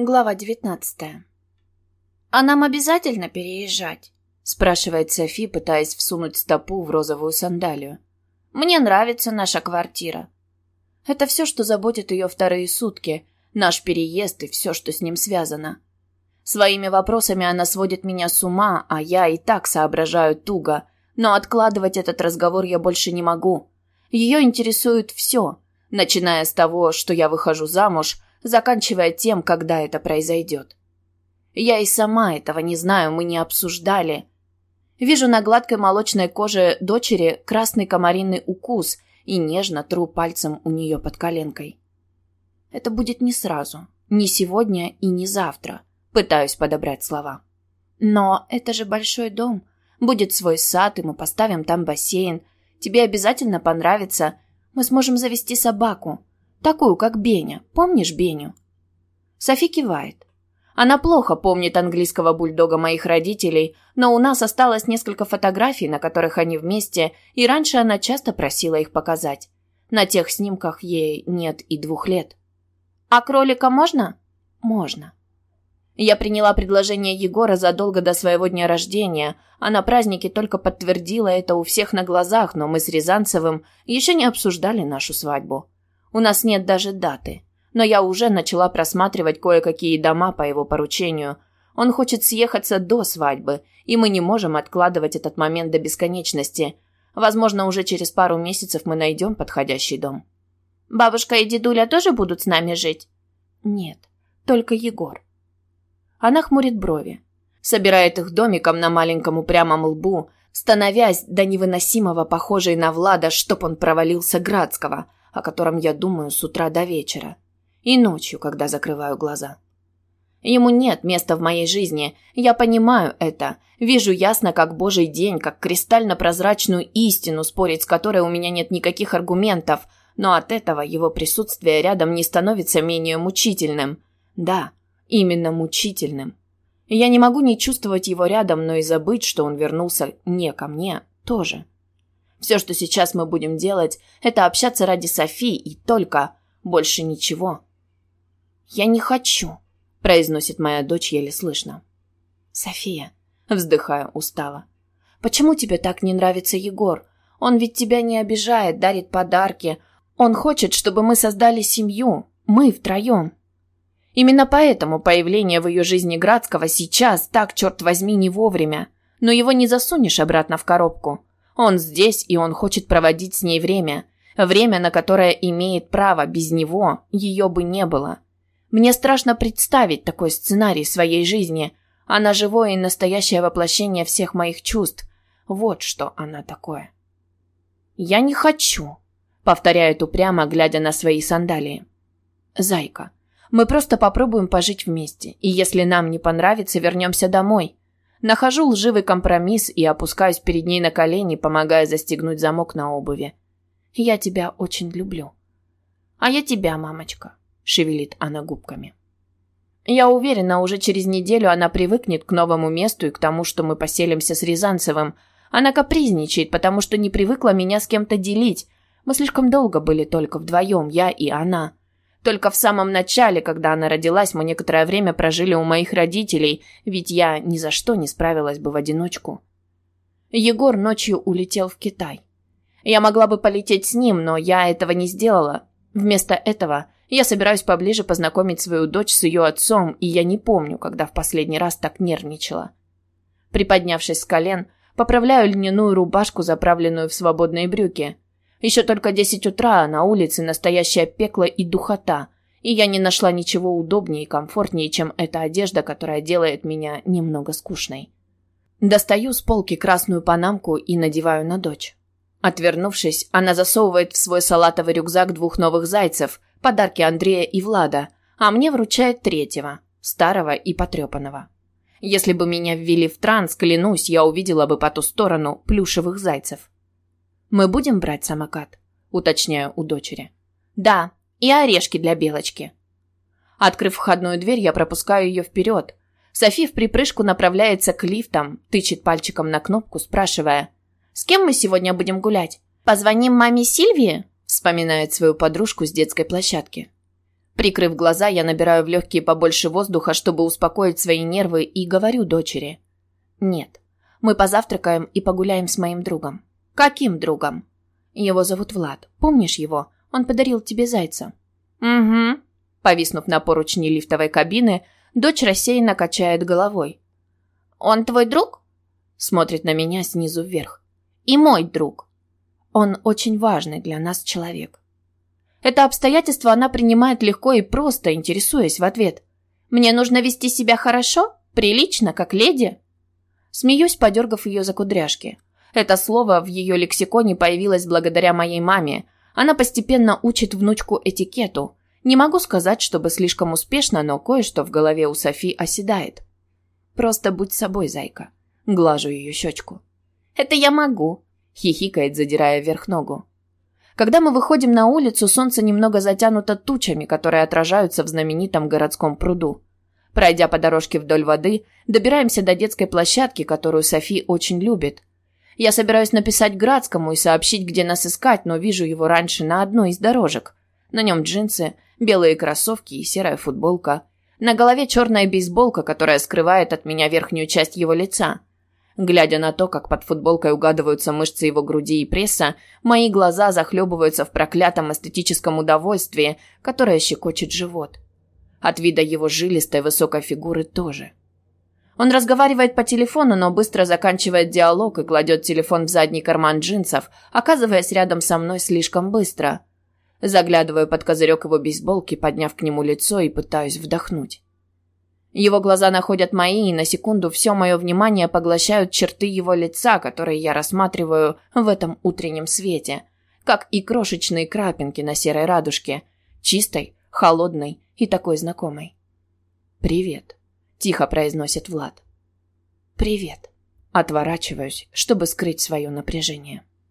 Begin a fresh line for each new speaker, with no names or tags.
Глава девятнадцатая. «А нам обязательно переезжать?» – спрашивает Софи, пытаясь всунуть стопу в розовую сандалию. «Мне нравится наша квартира». Это все, что заботит ее вторые сутки, наш переезд и все, что с ним связано. Своими вопросами она сводит меня с ума, а я и так соображаю туго, но откладывать этот разговор я больше не могу. Ее интересует все, начиная с того, что я выхожу замуж – заканчивая тем, когда это произойдет. Я и сама этого не знаю, мы не обсуждали. Вижу на гладкой молочной коже дочери красный комаринный укус и нежно тру пальцем у нее под коленкой. Это будет не сразу, не сегодня и не завтра. Пытаюсь подобрать слова. Но это же большой дом. Будет свой сад, и мы поставим там бассейн. Тебе обязательно понравится. Мы сможем завести собаку. Такую, как Беня. Помнишь Беню?» Софи кивает. Она плохо помнит английского бульдога моих родителей, но у нас осталось несколько фотографий, на которых они вместе, и раньше она часто просила их показать. На тех снимках ей нет и двух лет. «А кролика можно?» «Можно». Я приняла предложение Егора задолго до своего дня рождения, а на празднике только подтвердила это у всех на глазах, но мы с Рязанцевым еще не обсуждали нашу свадьбу. У нас нет даже даты. Но я уже начала просматривать кое-какие дома по его поручению. Он хочет съехаться до свадьбы, и мы не можем откладывать этот момент до бесконечности. Возможно, уже через пару месяцев мы найдем подходящий дом. Бабушка и дедуля тоже будут с нами жить? Нет, только Егор. Она хмурит брови. Собирает их домиком на маленьком упрямом лбу, становясь до невыносимого похожей на Влада, чтоб он провалился Градского – о котором я думаю с утра до вечера. И ночью, когда закрываю глаза. Ему нет места в моей жизни. Я понимаю это. Вижу ясно, как божий день, как кристально-прозрачную истину, спорить с которой у меня нет никаких аргументов. Но от этого его присутствие рядом не становится менее мучительным. Да, именно мучительным. Я не могу не чувствовать его рядом, но и забыть, что он вернулся не ко мне, тоже. Все, что сейчас мы будем делать, это общаться ради Софии и только. Больше ничего. «Я не хочу», – произносит моя дочь еле слышно. «София», – вздыхаю устало. «Почему тебе так не нравится Егор? Он ведь тебя не обижает, дарит подарки. Он хочет, чтобы мы создали семью. Мы втроем». Именно поэтому появление в ее жизни Градского сейчас так, черт возьми, не вовремя. Но его не засунешь обратно в коробку. Он здесь, и он хочет проводить с ней время. Время, на которое имеет право, без него ее бы не было. Мне страшно представить такой сценарий своей жизни. Она живое и настоящее воплощение всех моих чувств. Вот что она такое. «Я не хочу», — повторяет упрямо, глядя на свои сандалии. «Зайка, мы просто попробуем пожить вместе, и если нам не понравится, вернемся домой. Нахожу лживый компромисс и опускаюсь перед ней на колени, помогая застегнуть замок на обуви. «Я тебя очень люблю». «А я тебя, мамочка», — шевелит она губками. Я уверена, уже через неделю она привыкнет к новому месту и к тому, что мы поселимся с Рязанцевым. Она капризничает, потому что не привыкла меня с кем-то делить. Мы слишком долго были только вдвоем, я и она. Только в самом начале, когда она родилась, мы некоторое время прожили у моих родителей, ведь я ни за что не справилась бы в одиночку. Егор ночью улетел в Китай. Я могла бы полететь с ним, но я этого не сделала. Вместо этого я собираюсь поближе познакомить свою дочь с ее отцом, и я не помню, когда в последний раз так нервничала. Приподнявшись с колен, поправляю льняную рубашку, заправленную в свободные брюки – еще только десять утра, а на улице настоящее пекло и духота, и я не нашла ничего удобнее и комфортнее, чем эта одежда, которая делает меня немного скучной. Достаю с полки красную панамку и надеваю на дочь. Отвернувшись, она засовывает в свой салатовый рюкзак двух новых зайцев, подарки Андрея и Влада, а мне вручает третьего, старого и потрепанного. Если бы меня ввели в транс, клянусь, я увидела бы по ту сторону плюшевых зайцев. «Мы будем брать самокат?» – уточняю у дочери. «Да, и орешки для Белочки». Открыв входную дверь, я пропускаю ее вперед. Софи в припрыжку направляется к лифтам, тычет пальчиком на кнопку, спрашивая. «С кем мы сегодня будем гулять? Позвоним маме Сильвии?» – вспоминает свою подружку с детской площадки. Прикрыв глаза, я набираю в легкие побольше воздуха, чтобы успокоить свои нервы, и говорю дочери. «Нет, мы позавтракаем и погуляем с моим другом». «Каким другом?» «Его зовут Влад. Помнишь его? Он подарил тебе зайца».
«Угу».
Повиснув на поручни лифтовой кабины, дочь рассеянно качает головой.
«Он твой друг?»
Смотрит на меня снизу вверх.
«И мой друг».
Он очень важный для нас человек. Это обстоятельство она принимает легко и просто, интересуясь в ответ.
«Мне нужно вести себя хорошо? Прилично, как леди?»
Смеюсь, подергав ее за кудряшки. Это слово в ее лексиконе появилось благодаря моей маме. Она постепенно учит внучку этикету. Не могу сказать, чтобы слишком успешно, но кое-что в голове у Софи оседает. Просто будь собой, зайка. Глажу ее щечку.
«Это я могу», —
хихикает, задирая вверх ногу. Когда мы выходим на улицу, солнце немного затянуто тучами, которые отражаются в знаменитом городском пруду. Пройдя по дорожке вдоль воды, добираемся до детской площадки, которую Софи очень любит. Я собираюсь написать Градскому и сообщить, где нас искать, но вижу его раньше на одной из дорожек. На нем джинсы, белые кроссовки и серая футболка. На голове черная бейсболка, которая скрывает от меня верхнюю часть его лица. Глядя на то, как под футболкой угадываются мышцы его груди и пресса, мои глаза захлебываются в проклятом эстетическом удовольствии, которое щекочет живот. От вида его жилистой высокой фигуры тоже. Он разговаривает по телефону, но быстро заканчивает диалог и кладет телефон в задний карман джинсов, оказываясь рядом со мной слишком быстро. Заглядываю под козырек его бейсболки, подняв к нему лицо и пытаюсь вдохнуть. Его глаза находят мои, и на секунду все мое внимание поглощают черты его лица, которые я рассматриваю в этом утреннем свете, как и крошечные крапинки на серой радужке, чистой, холодной и такой знакомой. «Привет», — тихо произносит Влад. «Привет». Отворачиваюсь, чтобы скрыть свое напряжение.